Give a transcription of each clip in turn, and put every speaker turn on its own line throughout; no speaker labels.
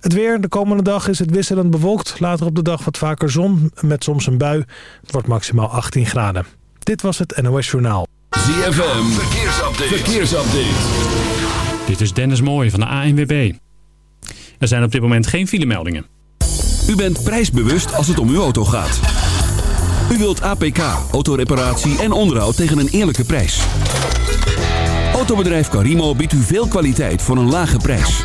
Het weer. De komende dag is het wisselend bewolkt. Later op de dag wat vaker zon met soms een bui. Het wordt maximaal 18 graden. Dit was het NOS Journaal.
ZFM. Verkeersupdate. Verkeersupdate.
Dit is Dennis Mooij van de ANWB. Er zijn op dit moment geen filemeldingen.
U bent prijsbewust als het om uw auto gaat. U wilt APK, autoreparatie en onderhoud tegen een eerlijke prijs. Autobedrijf Carimo biedt u veel kwaliteit voor een lage prijs.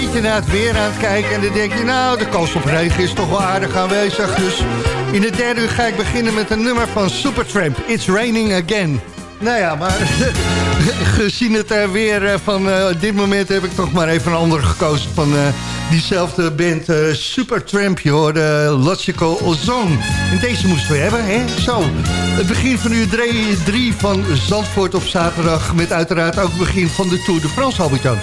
Beetje naar het weer aan het kijken... en dan denk je, nou, de kans op regen is toch wel aardig aanwezig. Dus in de derde uur ga ik beginnen met een nummer van Supertramp. It's raining again. Nou ja, maar gezien het uh, weer uh, van uh, dit moment... heb ik toch maar even een andere gekozen van diezelfde band Supertramp. Je hoorde Logical Zone. En deze moesten we hebben, hè? Zo, het begin van uur 3 van Zandvoort op zaterdag... met uiteraard ook het begin van de Tour de France, Albert-Jan.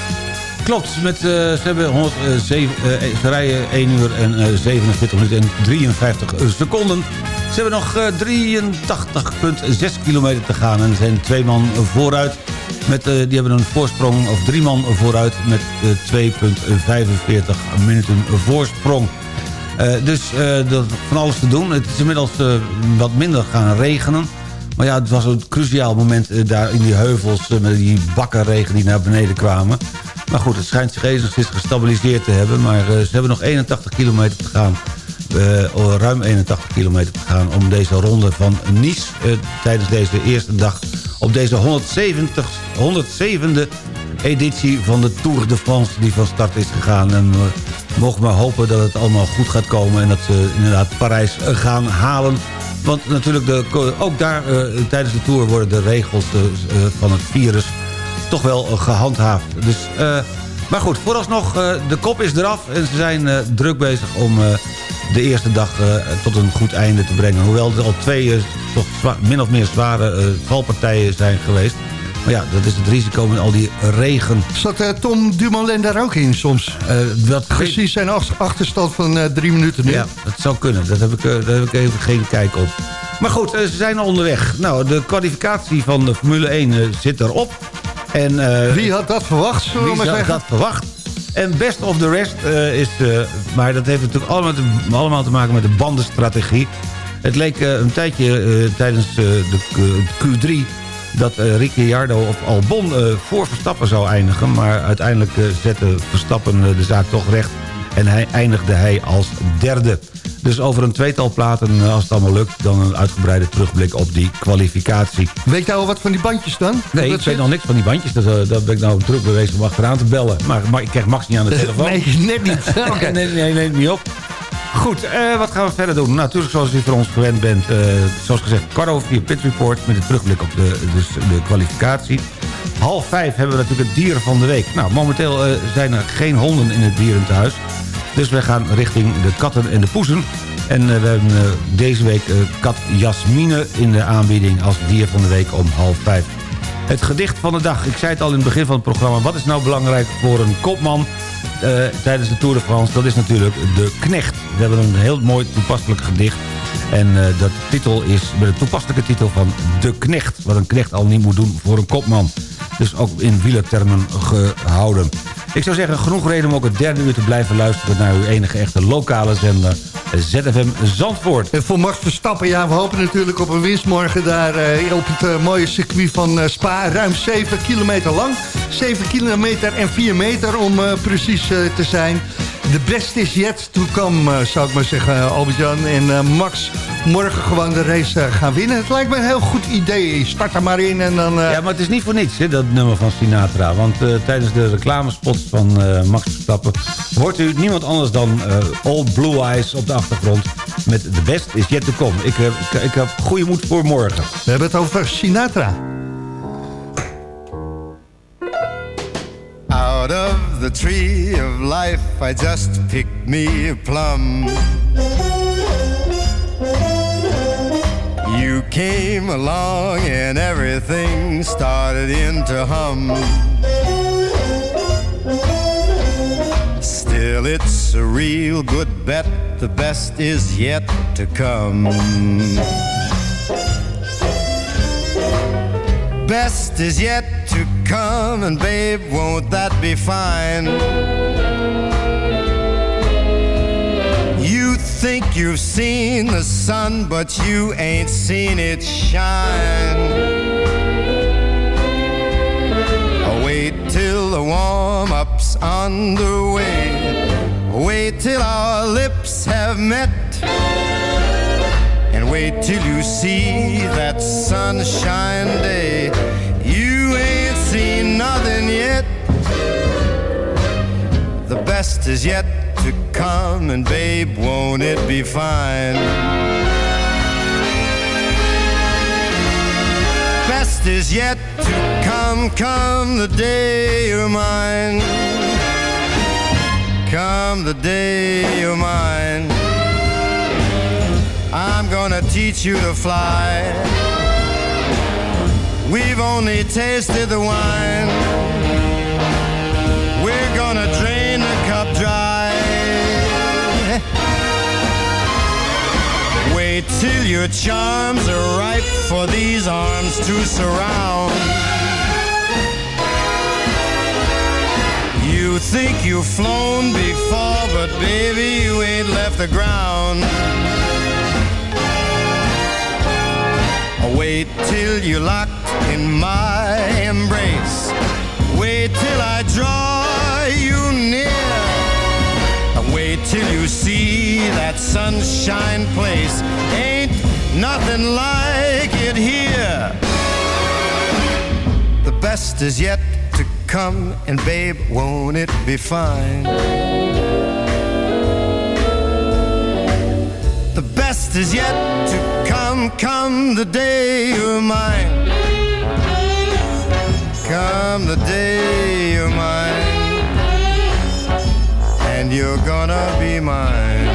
Klopt, met, uh, ze, hebben 107, uh, ze rijden 1 uur en uh, 47 minuten en 53 seconden. Ze hebben nog 83,6 kilometer te gaan en er zijn twee man vooruit. Met, die hebben een voorsprong, of drie man vooruit met 2,45 minuten voorsprong. dus van alles te doen. Het is inmiddels wat minder gaan regenen. Maar ja, het was een cruciaal moment daar in die heuvels... met die bakkenregen die naar beneden kwamen. Maar goed, het schijnt zich enigszins gestabiliseerd te hebben. Maar uh, ze hebben nog 81 kilometer te gaan. Uh, ruim 81 kilometer te gaan om deze ronde van Nice... Uh, tijdens deze eerste dag op deze 170, 107e editie van de Tour de France... die van start is gegaan. En we mogen maar hopen dat het allemaal goed gaat komen... en dat ze inderdaad Parijs gaan halen... Want natuurlijk, de, ook daar tijdens de Tour worden de regels van het virus toch wel gehandhaafd. Dus, uh, maar goed, vooralsnog, uh, de kop is eraf. En ze zijn uh, druk bezig om de eerste dag tot een goed einde te brengen. Hoewel er al twee toch min of meer zware valpartijen zijn geweest. Maar ja, dat is het risico met al die regen.
Zat uh, Tom Dumoulin daar ook in soms? Uh, dat Precies zijn achterstand van uh, drie minuten nu.
Ja, dat zou kunnen. Dat heb ik, daar heb ik even geen kijk op. Maar goed, ze zijn onderweg. Nou, de kwalificatie van de Formule 1 zit erop. En, uh,
wie had dat verwacht, maar zeggen?
dat verwacht? En best of the rest uh, is... Uh, maar dat heeft natuurlijk allemaal te, allemaal te maken met de bandenstrategie. Het leek een tijdje tijdens de Q3 dat Ricciardo op Albon voor Verstappen zou eindigen. Maar uiteindelijk zette Verstappen de zaak toch recht. En hij eindigde hij als derde. Dus over een tweetal platen, als het allemaal lukt... dan een uitgebreide terugblik op die kwalificatie.
Weet je al wat van die bandjes dan?
Nee, ik weet nog niks van die bandjes. Dat, dat ben ik nou druk bewezen om achteraan te bellen. Maar, maar ik krijg Max niet aan de telefoon.
nee, net niet.
okay. nee, nee, nee, niet op. Goed, uh, wat gaan we verder doen? Nou, natuurlijk zoals u voor ons gewend bent. Uh, zoals gezegd, over vier Pit Report... met een terugblik op de, dus de kwalificatie. Half vijf hebben we natuurlijk het dier van de week. Nou, momenteel uh, zijn er geen honden in het dierentehuis. Dus wij gaan richting de katten en de poezen. En uh, we hebben uh, deze week uh, kat Jasmine in de aanbieding als dier van de week om half vijf. Het gedicht van de dag. Ik zei het al in het begin van het programma. Wat is nou belangrijk voor een kopman tijdens de Tour de France? Dat is natuurlijk de knecht. We hebben een heel mooi toepasselijk gedicht. En dat titel is met de toepasselijke titel van De Knecht. Wat een knecht al niet moet doen voor een kopman. Dus ook in wielertermen gehouden. Ik zou zeggen, genoeg reden om ook het derde uur te blijven luisteren... naar uw enige echte lokale zender, ZFM Zandvoort.
Voor Max Verstappen, ja, we hopen natuurlijk op een winstmorgen... daar uh, op het uh, mooie circuit van uh, Spa, ruim 7 kilometer lang. 7 kilometer en 4 meter om precies te zijn. De best is yet to come, zou ik maar zeggen, Albert-Jan. En Max morgen gewoon de race gaan winnen. Het lijkt me een heel goed idee. Start er maar in en dan...
Ja, maar het is niet voor niets, hè, dat nummer van Sinatra. Want tijdens de reclamespots van Max Verstappen... hoort u niemand anders dan Old Blue Eyes op de achtergrond... met de best is yet to come. Ik, ik, ik heb goede moed voor morgen.
We hebben het over Sinatra.
Out of the tree of life I just picked me a plum. You came along and everything started in to hum. Still it's a real good bet The best is yet to come. Best is yet to come, and babe, won't that be fine? You think you've seen the sun, but you ain't seen it shine. Oh, wait till the warm up's underway. Wait till our lips have met. And wait till you see that sunshine day. Best is yet to come, and babe, won't it be fine? Best is yet to come, come the day you're mine. Come the day you're mine. I'm gonna teach you to fly. We've only tasted the wine. Wait till your charms are ripe for these arms to surround. You think you've flown before, but baby, you ain't left the ground. Wait till you're locked in my embrace. Wait till I draw you near. Wait till you see that sunshine place. Ain't nothing like it here. The best is yet to come, and babe, won't it be fine? The best is yet to come, come the day you're mine. Come the day you're mine. You're gonna be mine.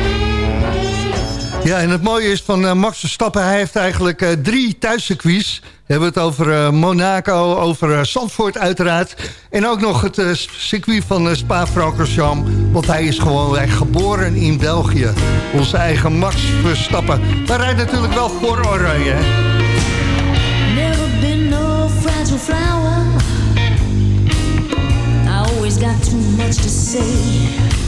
Ja, en het mooie is van eh, Max Verstappen, hij heeft eigenlijk eh, drie thuiscircuits. We hebben het over eh, Monaco, over eh, Zandvoort uiteraard. En ook nog het eh, circuit van Spa-Francorchamps. Want hij is gewoon geboren in België. Onze eigen Max Verstappen. Maar hij natuurlijk wel voor Oranje. hè?
Never been no fragile flower. I always got too much to say.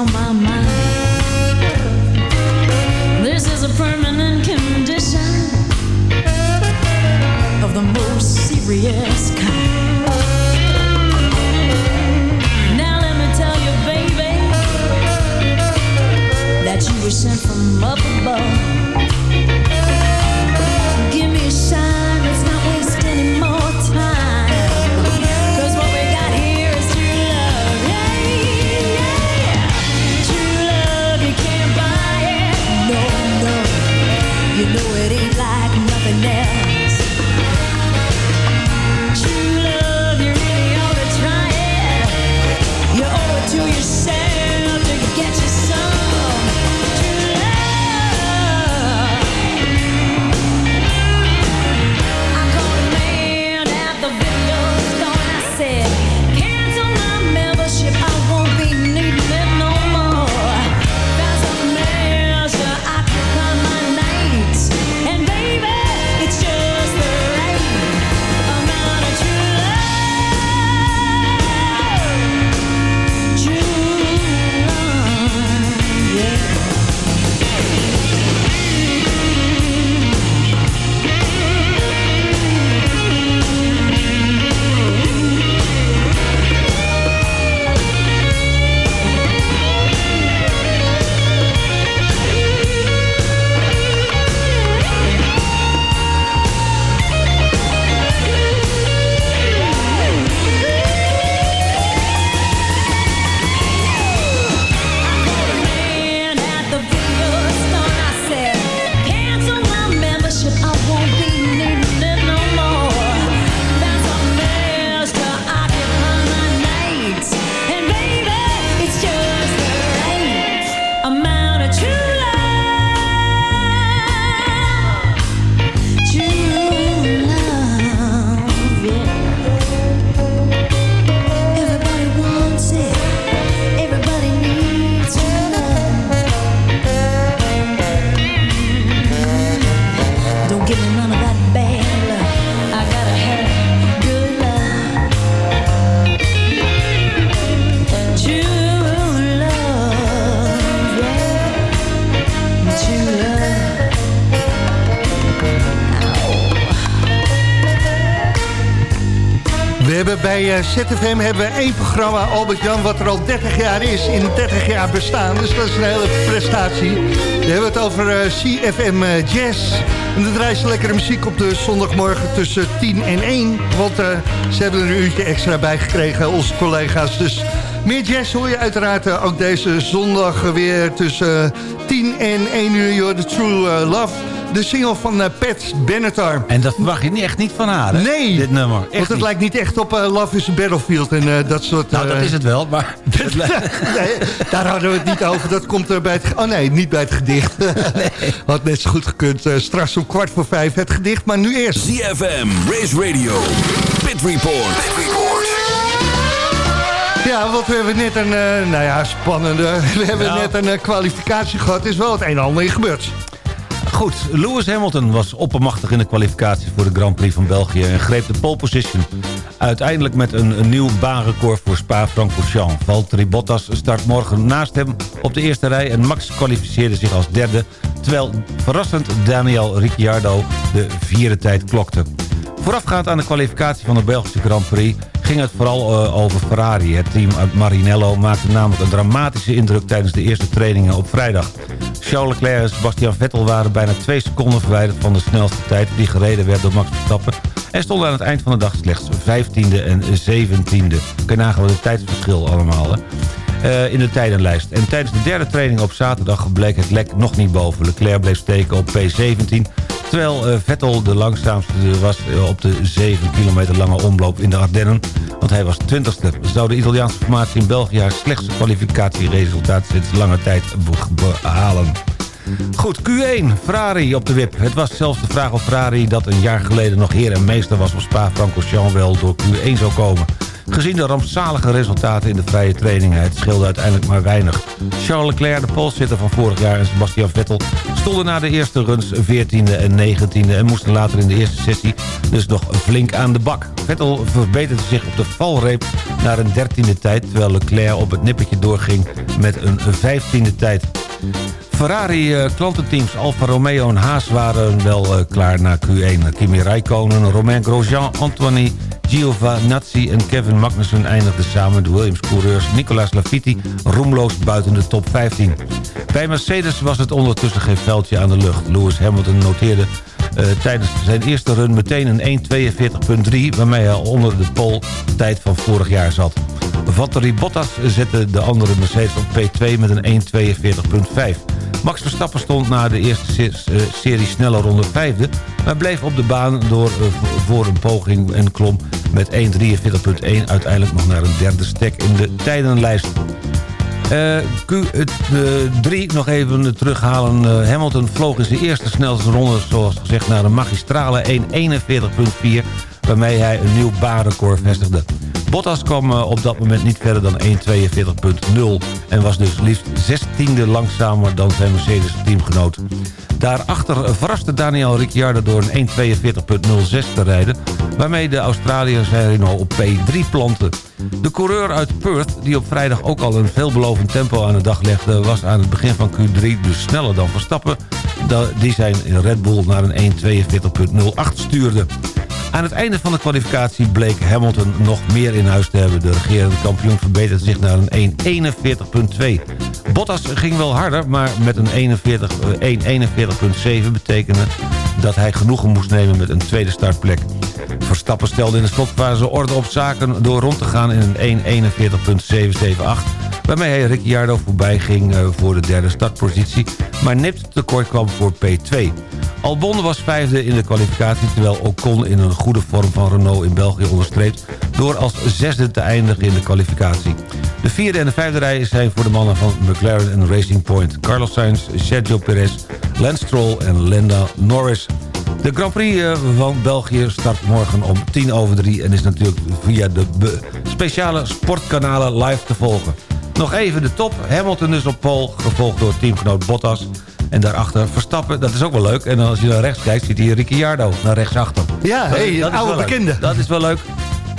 on my mind.
Eh, ZFM hebben we één programma, Albert-Jan, wat er al 30 jaar is, in 30 jaar bestaan. Dus dat is een hele prestatie. We hebben het over eh, CFM eh, Jazz. En dan draaien ze lekkere muziek op de zondagmorgen tussen 10 en 1. Want ze hebben er een uurtje extra bij gekregen, onze collega's. Dus meer jazz hoor je uiteraard ook deze zondag weer tussen eh, 10 en 1 uur. You're the True Love. De single van eh, Pat Benatar.
En dat verwacht je niet echt niet van haar, hè?
Nee,
Dit nummer. Echt
want het
niet.
lijkt niet echt op eh, Love is a Battlefield en eh, dat soort...
Nou, dat is het wel, maar...
nee, daar hadden we het niet over. Dat komt er bij het... Oh nee, niet bij het gedicht. Had net zo goed gekund. Straks om kwart voor vijf het gedicht, maar nu eerst.
ZFM, Race Radio, Pit Report. Pit Report.
Ja, want we hebben net een, eh, nou ja, spannende... We hebben
Nou.
net een kwalificatie gehad. Er is wel het een en ander in gebeurd.
Goed, Lewis Hamilton was oppermachtig in de kwalificatie voor de Grand Prix van België... en greep de pole position. Uiteindelijk met een, nieuw baanrecord voor Spa-Francorchamps. Valtteri Bottas start morgen naast hem op de eerste rij... en Max kwalificeerde zich als derde... terwijl verrassend Daniel Ricciardo de vierde tijd klokte. Voorafgaand aan de kwalificatie van de Belgische Grand Prix... ging het vooral eh, over Ferrari. Het team uit Marinello maakte namelijk een dramatische indruk... tijdens de eerste trainingen op vrijdag. Charles Leclerc en Sebastian Vettel waren bijna twee seconden verwijderd... van de snelste tijd die gereden werd door Max Verstappen... en stonden aan het eind van de dag slechts 15e en 17e. Kun je het tijdsverschil allemaal, hè? eh, in de tijdenlijst. En tijdens de derde training op zaterdag bleek het lek nog niet boven. Leclerc bleef steken op P17... terwijl eh, Vettel de langzaamste was eh, op de 7 kilometer lange omloop in de Ardennen... want hij was 20ste. Zou de Italiaanse formatie in België haar slechtste kwalificatieresultaat... sinds lange tijd be- behalen. Goed, Q1, Ferrari op de wip. Het was zelfs de vraag of Ferrari dat een jaar geleden nog heer en meester was op Spa-Francorchamps wel door Q1 zou komen. Gezien de rampzalige resultaten in de vrije trainingen, het scheelde uiteindelijk maar weinig. Charles Leclerc, de polsitter van vorig jaar en Sebastian Vettel... stonden na de eerste runs 14e en 19e... en moesten later in de eerste sessie dus nog flink aan de bak. Vettel verbeterde zich op de valreep naar een 13e tijd... terwijl Leclerc op het nippertje doorging met een 15e tijd. Ferrari-klantenteams Alfa Romeo en Haas waren wel eh, klaar na Q1. Kimi Räikkönen, Romain Grosjean, Antoine Giovinazzi en Kevin Magnussen eindigden samen de Williams-coureurs Nicolas Latifi roemloos buiten de top 15. Bij Mercedes was het ondertussen geen veldje aan de lucht. Lewis Hamilton noteerde eh, tijdens zijn eerste run meteen een 1.42.3... waarmee hij onder de pole tijd van vorig jaar zat. Valtteri Bottas zette de andere Mercedes op P2 met een 1.42.5. Max Verstappen stond na de eerste eh, serie snelle ronde vijfde... maar bleef op de baan door, eh, voor een poging en klom met 1.43.1... uiteindelijk nog naar een derde stek in de tijdenlijst. Eh, Q3 nog even terughalen. Eh, Hamilton vloog in zijn eerste snelste ronde, zoals gezegd, naar een magistrale 1.41.4... waarmee hij een nieuw baanrecord vestigde. Bottas kwam eh, op dat moment niet verder dan 1.42.0... en was dus liefst 16e langzamer dan zijn Mercedes-teamgenoot. Daarachter verraste Daniel Ricciardo door een 1.42.06 te rijden... waarmee de Australiër zijn Renault op P3 plantte. De coureur uit Perth, die op vrijdag ook al een veelbelovend tempo aan de dag legde... was aan het begin van Q3 dus sneller dan Verstappen... die zijn Red Bull naar een 1.42.08 stuurde. Aan het einde van de kwalificatie bleek Hamilton nog meer in huis te hebben. De regerende kampioen verbeterde zich naar een 1.41.2. Bottas ging wel harder, maar met een 41, eh, 1.41.7 betekende dat hij genoegen moest nemen met een tweede startplek. Verstappen stelde in de slotfase orde op zaken door rond te gaan in een 1.41.778... waarmee hij Ricciardo voorbij ging eh, voor de derde startpositie... maar nipt tekort kwam voor P2. Albon was vijfde in de kwalificatie... terwijl Ocon in een goede vorm van Renault in België onderstreept... door als zesde te eindigen in de kwalificatie. De vierde en de vijfde rij zijn voor de mannen van McLaren en Racing Point. Carlos Sainz, Sergio Perez, Lance Stroll en Linda Norris. De Grand Prix eh, van België start morgen om tien over drie... en is natuurlijk via de speciale sportkanalen live te volgen. Nog even de top. Hamilton is op pole, gevolgd door teamgenoot Bottas. En daarachter Verstappen, dat is ook wel leuk. En als je naar rechts kijkt, ziet hij Ricciardo naar rechtsachter.
Ja,
Dat is-
hey,
dat
oude
leuk.
bekende.
Dat is wel leuk.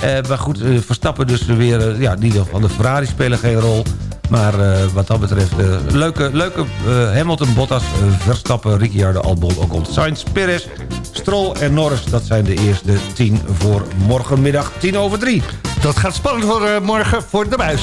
Eh, maar goed, eh, Verstappen dus weer... eh, ja, die van de Ferrari spelen geen rol. Maar wat dat betreft, leuke, leuke Hamilton, Bottas, Verstappen, Ricciardo, Albon, Ocon, Sainz, Perez. Stroll en Norris, dat zijn de eerste 10 voor morgenmiddag 10 over 3.
Dat gaat spannend worden morgen voor de buis.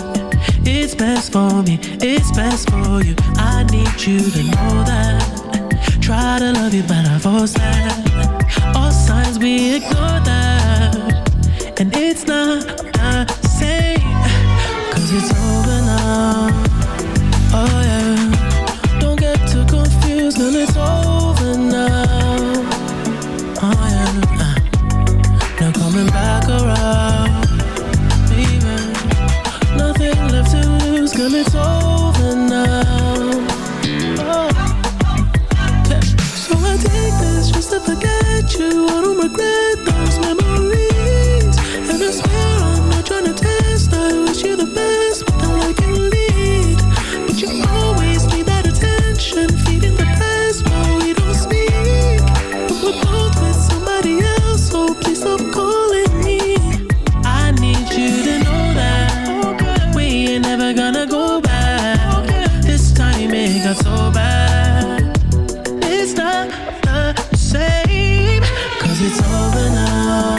It's best for me, it's best for you. I need you to know that. Try to love you, but I force that. All signs we ignore that. And it's not the same. Cause it's over now. It's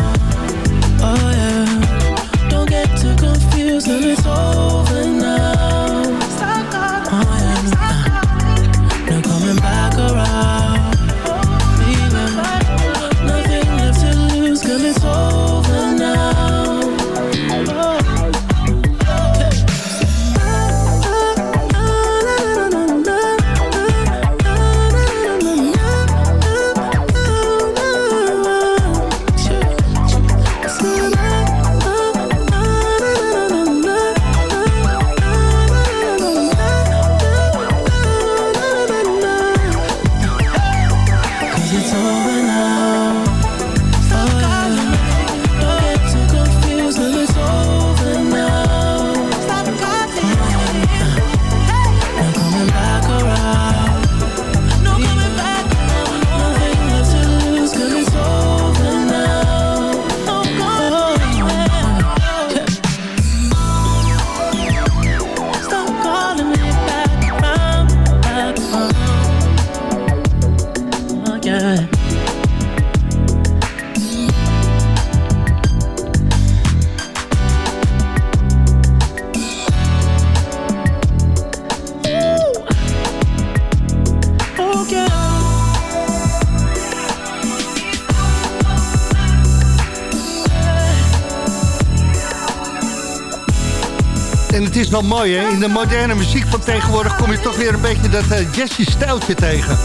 In de moderne muziek van tegenwoordig kom je toch weer een beetje dat uh, Jesse-stijltje tegen.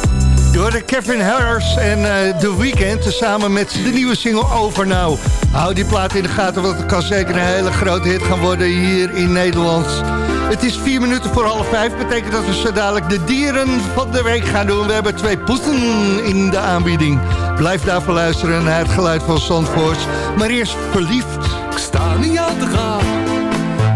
Je hoorde Kevin Harris en eh The Weeknd samen met de nieuwe single Over Now. Hou die plaat in de gaten, want het kan zeker een hele grote hit gaan worden hier in Nederland. Het is vier minuten voor half vijf. Betekent dat we zo dadelijk de dieren van de week gaan doen. We hebben twee poeten in de aanbieding. Blijf daarvoor luisteren naar het geluid van Zandvoort. Maar eerst verliefd.
Ik sta niet aan te gaan,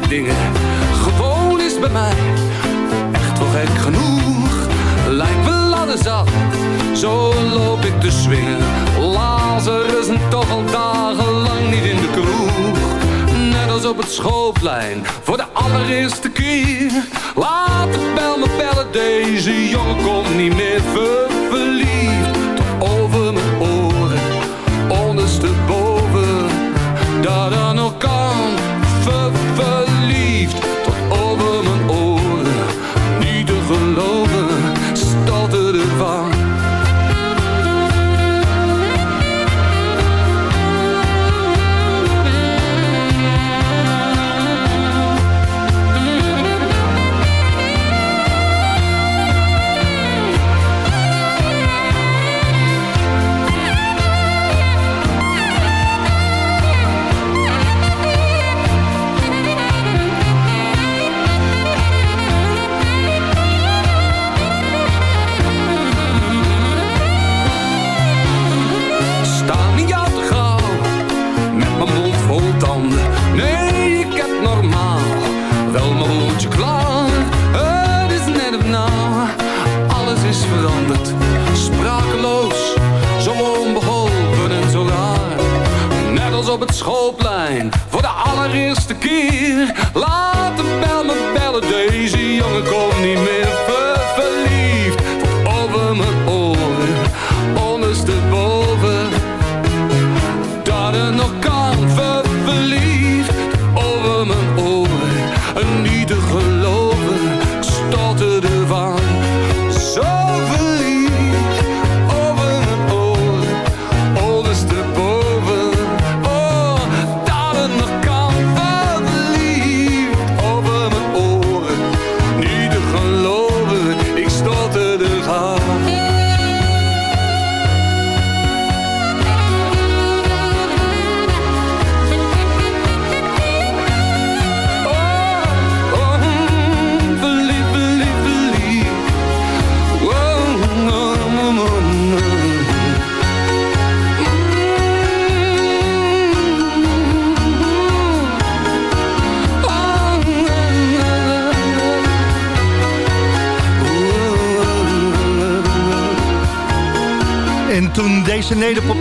dingen. Gewoon is bij mij echt wel gek genoeg. Lijkt wel ladder zat, zo loop ik te swingen. Lazarus toch al dagenlang niet in de kroeg. Net als op het schoolplein, voor de allereerste keer. Laat de bel me bellen, deze jongen komt niet meer ver verliefd. Tot ondersteboven. Dat aan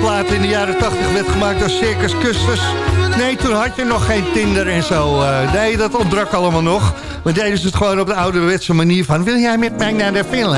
nederpopplaat in de jaren 80 werd gemaakt door Circus Custers... Nee, toen had je nog geen Tinder en zo. eh nee, dat ontbrak allemaal nog. Maar deden ze het gewoon op de ouderwetse manier van... Wil jij met mij naar de film?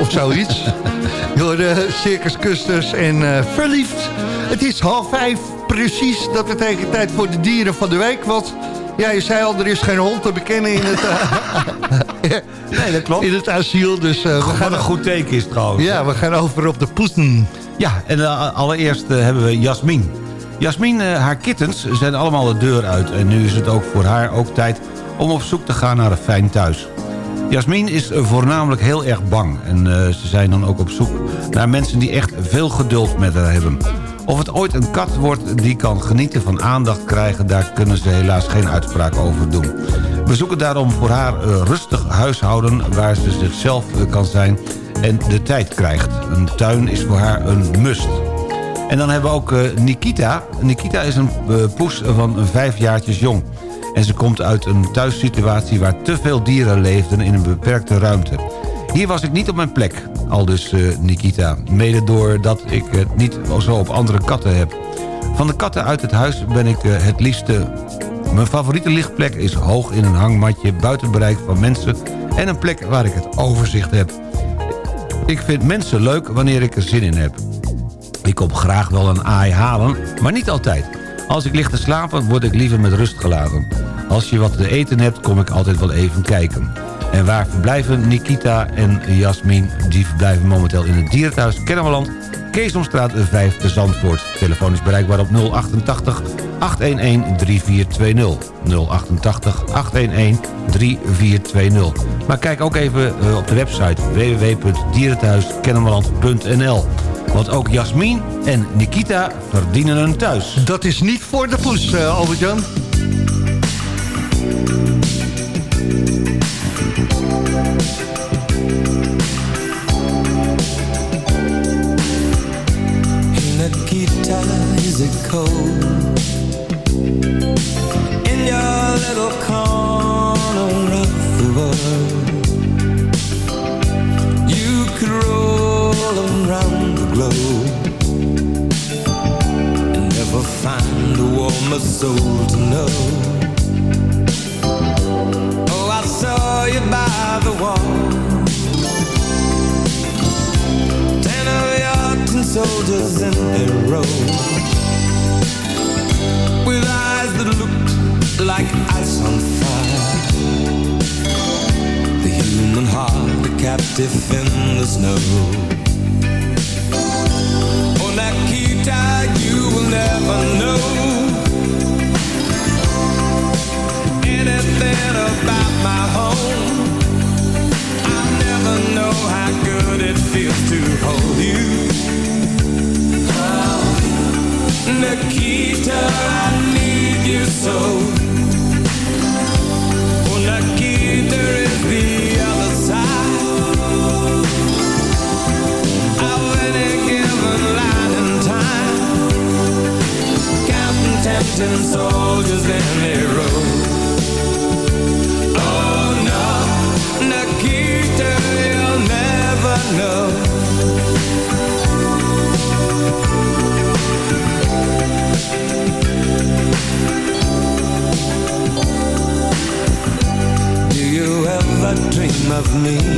Of zoiets. Door de Circus Custers en eh, verliefd. Het is half vijf, precies. Dat betekent tijd voor de dieren van de week. Want ja, je zei al, er is geen hond te bekennen in het...
Nee, dat klopt.
in het asiel, dus eh, we gaan...
een goed teken is trouwens.
Ja, we gaan over op de poesen.
Ja, en eh, allereerst eh, hebben we Jasmin. Jasmin, haar kittens zijn allemaal de deur uit... en nu is het ook voor haar ook tijd om op zoek te gaan naar een fijn thuis. Jasmin is voornamelijk heel erg bang... en ze zijn dan ook op zoek naar mensen die echt veel geduld met haar hebben. Of het ooit een kat wordt die kan genieten van aandacht krijgen... daar kunnen ze helaas geen uitspraak over doen. We zoeken daarom voor haar eh, rustig huishouden... waar ze zichzelf eh, kan zijn en de tijd krijgt. Een tuin is voor haar een must. En dan hebben we ook eh, Nikita. Nikita is een poes van vijf jaartjes jong. En ze komt uit een thuissituatie waar te veel dieren leefden in een beperkte ruimte. Hier was ik niet op mijn plek, al dus eh, Nikita. Mede doordat ik het niet zo op andere katten heb. Van de katten uit het huis ben ik eh, het liefste... Mijn favoriete lichtplek is hoog in een hangmatje... buiten bereik van mensen... en een plek waar ik het overzicht heb. Ik vind mensen leuk wanneer ik er zin in heb. Ik kom graag wel een aai halen, maar niet altijd. Als ik lig te slapen, word ik liever met rust gelaten. Als je wat te eten hebt, kom ik altijd wel even kijken. En waar verblijven Nikita en Jasmin? Die verblijven momenteel in het dierenthuis Kennemerland... Keesomstraat 5 te Zandvoort. Telefoon is bereikbaar op 088 811 3420. 088 811 3420. Maar kijk ook even eh, op de website www.dierenthuiskennemerland.nl. Want ook Jasmin en Nikita verdienen een thuis.
Dat is niet voor de poes, eh, Albert-Jan.
Me?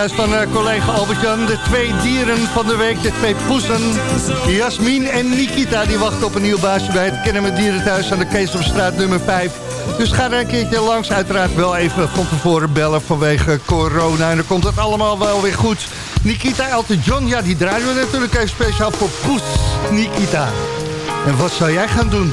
Je hoort het juist van eh, collega Albert-Jan. De twee dieren van de week, de twee poesen. Jasmin en Nikita, die wachten op een nieuw baasje bij het Kennen met Dierenthuis aan de Keesomstraat nummer 5. Dus ga er een keertje langs. Uiteraard wel even van tevoren bellen vanwege corona. En dan komt het allemaal wel weer goed. Nikita Elton John, ja, die draaien we natuurlijk even speciaal voor Poes Nikita. En wat zou jij gaan doen?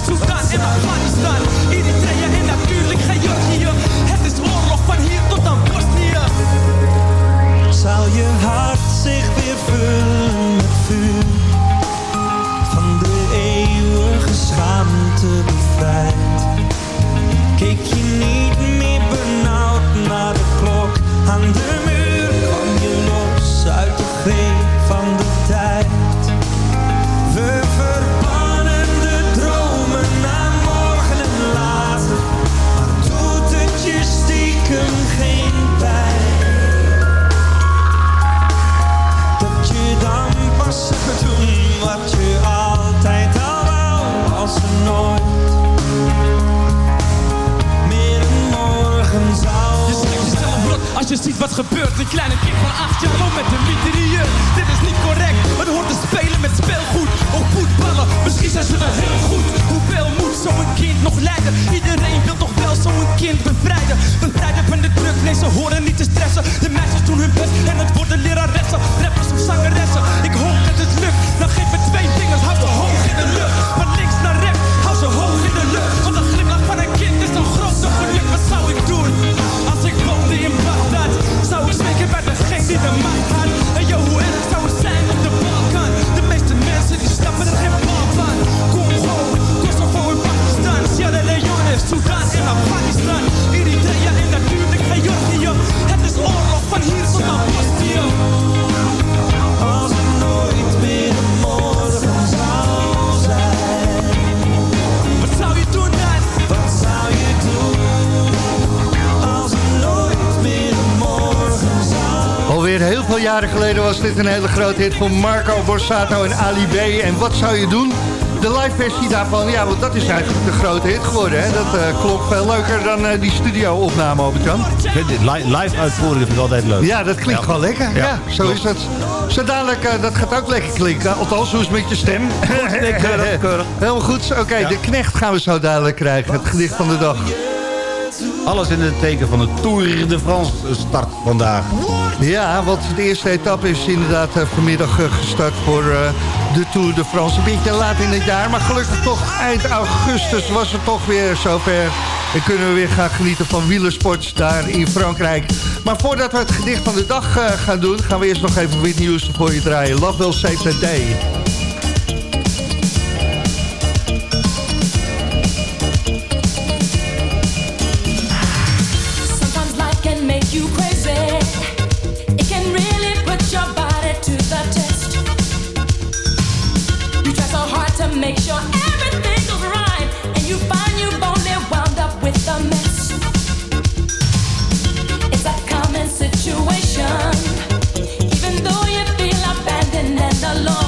is Soedan en Afghanistan. Eritrea en natuurlijk Georgië. Het is oorlog van hier tot aan Bosnië.
Zal je hart zich weer vullen?
Gebeurt? Een kleine kind van acht jaar loopt met een mitrailleur. Dit is niet correct, het hoort te spelen met speelgoed. Ook voetballen, misschien zijn ze wel heel goed. Hoeveel moet zo'n kind nog leiden? Iedereen wil toch wel zo'n kind bevrijden. Bevrijden van de druk, nee ze horen niet te stressen. De meisjes doen hun best en het worden leraressen. Rappers of zangeressen, ik hoop dat het lukt. Dan geef me twee vingers, hou ze hoog in de lucht.
Jaren geleden was dit een hele grote hit van Marco Borsato en Ali B. En wat zou je doen? De live versie daarvan, ja, want dat is eigenlijk de grote hit geworden. Hè? Dat eh klonk veel leuker dan eh, die studio-opname, Albert-Jan.
Live uitvoeren vind ik altijd leuk.
Ja, dat klinkt
Ja.
gewoon lekker. Ja,
Ja,
zo
klopt.
is het. Zo dadelijk, eh, dat gaat ook lekker klinken. Althans, hoe is het met je stem?
nee, keurig, keurig.
Helemaal goed. Oké, de knecht gaan we zo dadelijk krijgen. Het gedicht van de dag.
Alles in het teken van de Tour de France start vandaag.
Ja, want de eerste etappe is inderdaad eh, vanmiddag eh, gestart voor eh, de Tour de France. Een beetje laat in het jaar, maar gelukkig toch eind augustus was het toch weer zover. En kunnen we weer gaan genieten van wielersport daar in Frankrijk. Maar voordat we het gedicht van de dag gaan doen... gaan we eerst nog even Whitney Houston voor je draaien. Love will save.
Alone,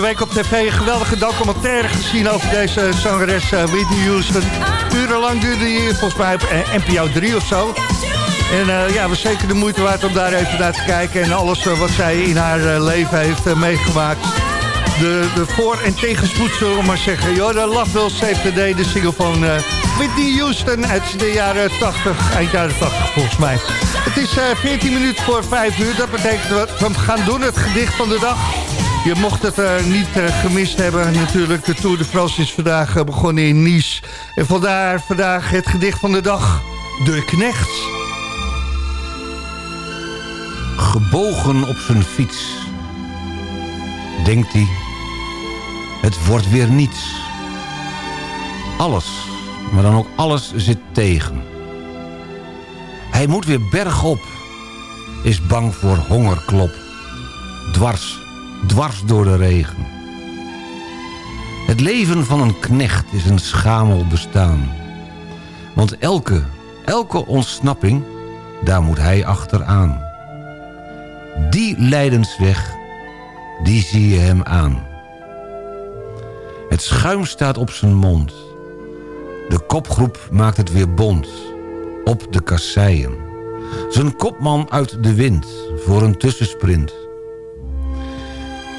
de week op tv een geweldige documentaire gezien over deze zangeres eh, Whitney Houston. Urenlang duurde die volgens mij op eh, NPO 3 of zo. En eh, ja, was zeker de moeite waard om daar even naar te kijken. En alles wat zij in haar leven heeft meegemaakt. De, de voor- en tegenspoed, zullen we maar zeggen. De Love Will Save the de single van Whitney Houston uit de jaren 80, eind jaren 80 volgens mij. Het is eh 14 minuten voor 5 uur. Dat betekent dat we gaan doen het gedicht van de dag. Je mocht het eh, niet eh, gemist hebben. Natuurlijk, de Tour de France is vandaag eh, begonnen in Nice. En vandaar vandaag het gedicht van de dag. De Knecht.
Gebogen op zijn fiets. Denkt hij, het wordt weer niets. Alles, maar dan ook alles zit tegen. Hij moet weer bergop. Is bang voor hongerklop. Dwars, dwars door de regen. Het leven van een knecht is een schamel bestaan. Want elke, elke ontsnapping, daar moet hij achteraan. Die lijdensweg, die zie je hem aan. Het schuim staat op zijn mond. De kopgroep maakt het weer bond. Op de kasseien. Zijn kopman uit de wind voor een tussensprint.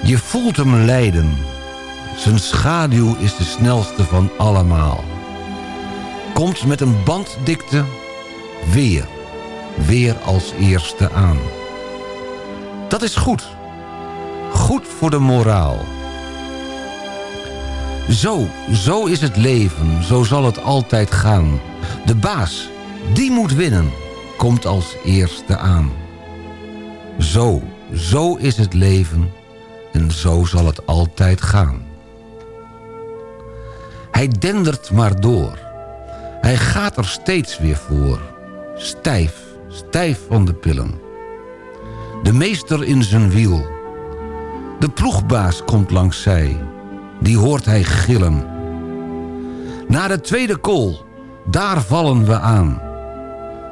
Je voelt hem lijden. Zijn schaduw is de snelste van allemaal. Komt met een banddikte weer, weer als eerste aan. Dat is goed. Goed voor de moraal. Zo, zo is het leven, zo zal het altijd gaan. De baas, die moet winnen, komt als eerste aan. Zo, zo is het leven en zo zal het altijd gaan. Hij dendert maar door. Hij gaat er steeds weer voor. Stijf, stijf van de pillen. De meester in zijn wiel. De ploegbaas komt langs zij. Die hoort hij gillen. Na de tweede kool, daar vallen we aan.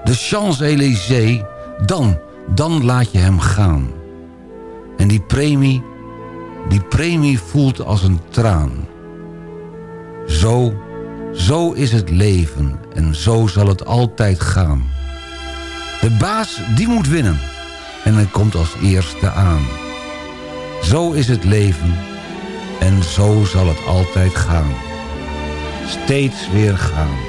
De Champs-Élysées, dan, dan laat je hem gaan. En die premie, die premie voelt als een traan. Zo, zo is het leven en zo zal het altijd gaan. De baas, die moet winnen en hij komt als eerste aan. Zo is het leven en zo zal het altijd gaan. Steeds weer gaan.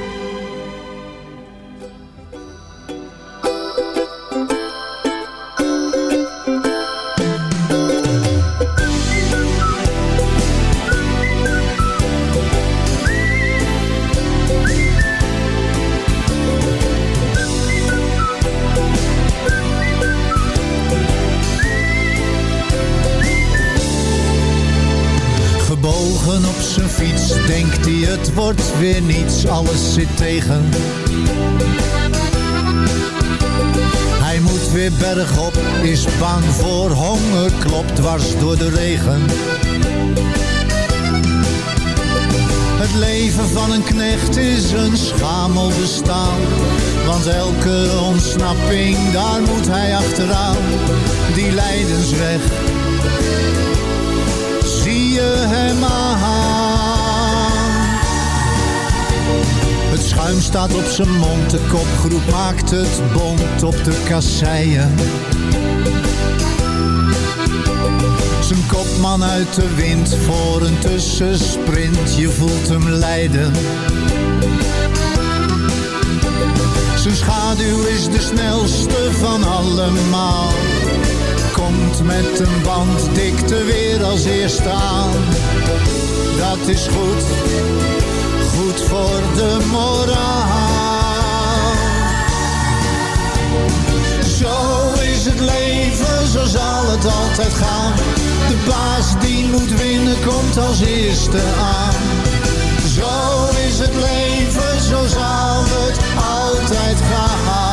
Weer niets, alles zit tegen. Hij moet weer bergop, is bang voor honger, klopt dwars door de regen. Het leven van een knecht is een schamel bestaan. Want elke ontsnapping, daar moet hij achteraan. Die lijdensweg, zie je hem aan. Schuim staat op zijn mond, de kopgroep maakt het bond op de kasseien. Zijn kopman uit de wind voor een tussensprint, je voelt hem lijden. Zijn schaduw is de snelste van allemaal. Komt met een banddikte weer als eerste aan. Dat is goed, goed voor de moraal. Zo is het leven, zo zal het altijd gaan. De baas die moet winnen, komt als eerste aan. Zo is het leven, zo zal het altijd gaan.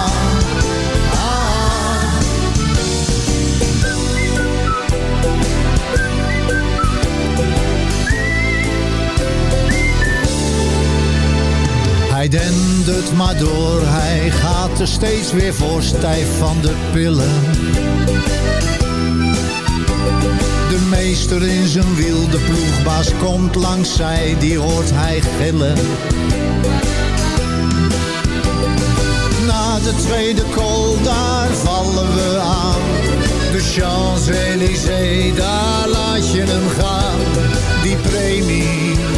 Hij dendert maar door, hij gaat er steeds weer voor, stijf van de pillen. De meester in zijn wiel. De ploegbaas komt langs zij, die hoort hij gillen. Na de tweede call, daar vallen we aan. De Champs-Élysées, daar laat je hem gaan. Die premie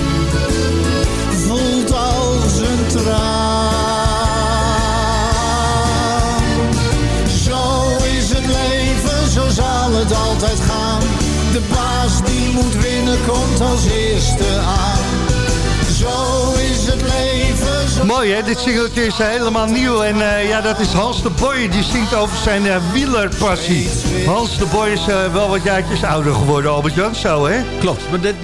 Mooi hè, dit singeltje is eh, helemaal nieuw. En eh, ja, dat is Hans de Boy, die zingt over zijn eh, wielerpassie. Hans de Boy is wel wat jaartjes ouder geworden, Albert-Jan, zo hè?
Klopt, maar dit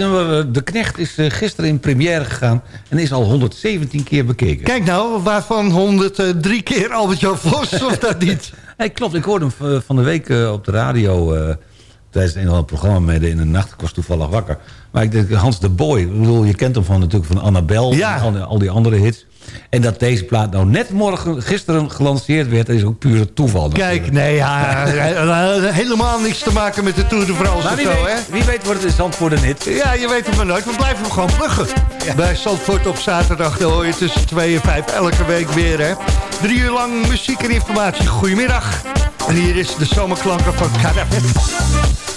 De Knecht is gisteren in première gegaan... en is al 117 keer bekeken.
Kijk nou, waarvan 103 keer Albert-Jan Vos, of dat niet?
Nee, klopt. Ik hoorde hem van de week op de radio... tijdens een of ander programma midden in de nacht. Ik was toevallig wakker. Maar ik denk, Hans de Boy. Ik bedoel, je kent hem van, natuurlijk van Annabel.
Ja.
En al, die- al die andere hits. En dat deze plaat nou net morgen, gisteren gelanceerd werd... is ook pure toeval.
Kijk, nee, ja, eh, helemaal niks te maken met de Tour de France of
wie,
zo,
weet,
hè?
wie weet wordt het in Zandvoort een hit.
Ja, je weet het maar nooit. We blijven hem gewoon pluggen. Bij Zandvoort op zaterdag, dan hoor je tussen 2 en 5 elke week weer, hè. Drie uur lang muziek en informatie. Goedemiddag. En hier is de zomerklanken van Cadafet.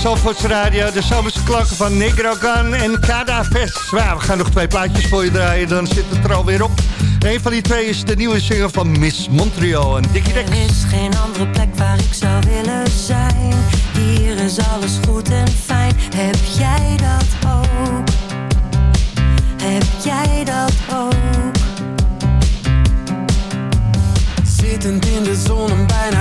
Zandvoorts Radio, de zomerse klanken van Negro Gun en Cada Fest. Nou, we gaan nog twee plaatjes voor je draaien, dan zit het er alweer op. Een van die twee is de nieuwe single van Miss Montreal en Dickie Dex.
Er is geen andere plek waar ik zou willen zijn. Hier is alles goed en fijn. Heb jij dat ook? Heb jij dat ook?
Zittend in de zon en bijna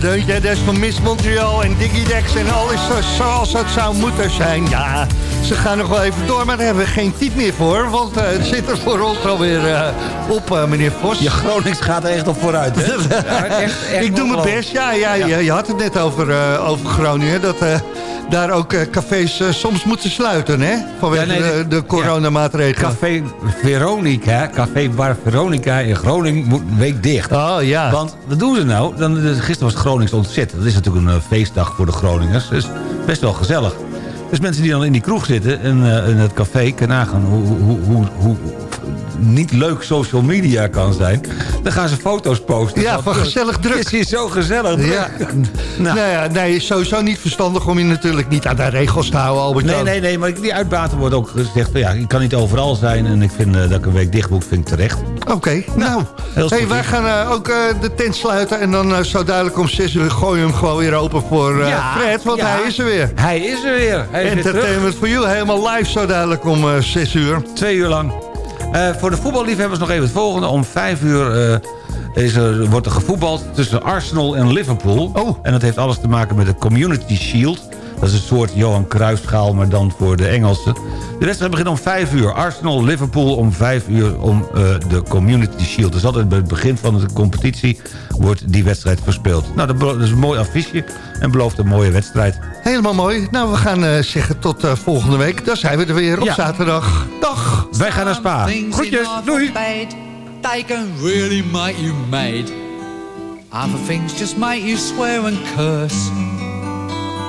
lekker deuntje. Dat is van Miss Montreal en Diggy Dex. En alles zo- zoals het zou moeten zijn. Ja, ze gaan nog wel even door. Maar daar hebben we geen tijd meer voor. Want eh, het zit er voor ons alweer eh op, eh, meneer Vos.
Je Gronings gaat er echt op vooruit, hè? Ja, echt, echt
ik doe mijn best. Ja, ja, Je, je had het net over, over Groningen. Dat daar ook eh, cafés eh, soms moeten sluiten, hè? Vanwege
Ja, nee,
de, de coronamaatregelen.
Café Veronica, Café Bar Veronica in Groningen moet een week dicht.
Oh ja.
Want wat doen ze nou? Dan, gisteren was Gronings ontzet. Dat is natuurlijk een eh, feestdag voor de Groningers. Dus best wel gezellig. Dus mensen die dan in die kroeg zitten en eh, in het café kunnen nagaan hoe, hoe, hoe, hoe niet leuk social media kan zijn. Dan gaan ze foto's posten.
Ja, van gezellig druk.
Het is hier zo gezellig druk.
Ja. Nou. ja, nee, sowieso niet verstandig om je natuurlijk niet aan de regels te houden, Albert.
Nee, nee, nee, maar die uitbaten wordt ook gezegd... ja, ik kan niet overal zijn en ik vind eh, dat ik een week dicht moet, vind ik terecht.
Oké, nou.
heel
Hey, wij gaan eh, ook eh, de tent sluiten. En dan zo duidelijk om 6 uur gooien we hem gewoon weer open voor
Ja,
Fred. Want
ja.
hij is er weer.
Hij is er weer. Hij is weer terug.
Entertainment for you. Helemaal live zo duidelijk om eh 6 uur.
Twee uur lang. Eh, voor de voetballiefhebbers nog even het volgende. Om vijf uur eh, is er, wordt er gevoetbald tussen Arsenal en Liverpool.
Oh.
En dat heeft alles te maken met de Community Shield. Dat is een soort Johan Cruijffschaal, maar dan voor de Engelsen. De wedstrijd begint om vijf uur. Arsenal, Liverpool om vijf uur om eh, de Community Shield. Dus altijd bij het begin van de competitie wordt die wedstrijd verspeeld. Nou, dat is een mooi affiche en belooft een mooie wedstrijd.
Helemaal mooi. Nou, we gaan eh, zeggen tot eh, volgende week. Dan zijn we er weer op
Ja.
zaterdag. Dag.
Wij gaan naar Spa. Groetjes, doei.
They can really make you mad. Other things just make you swear and curse.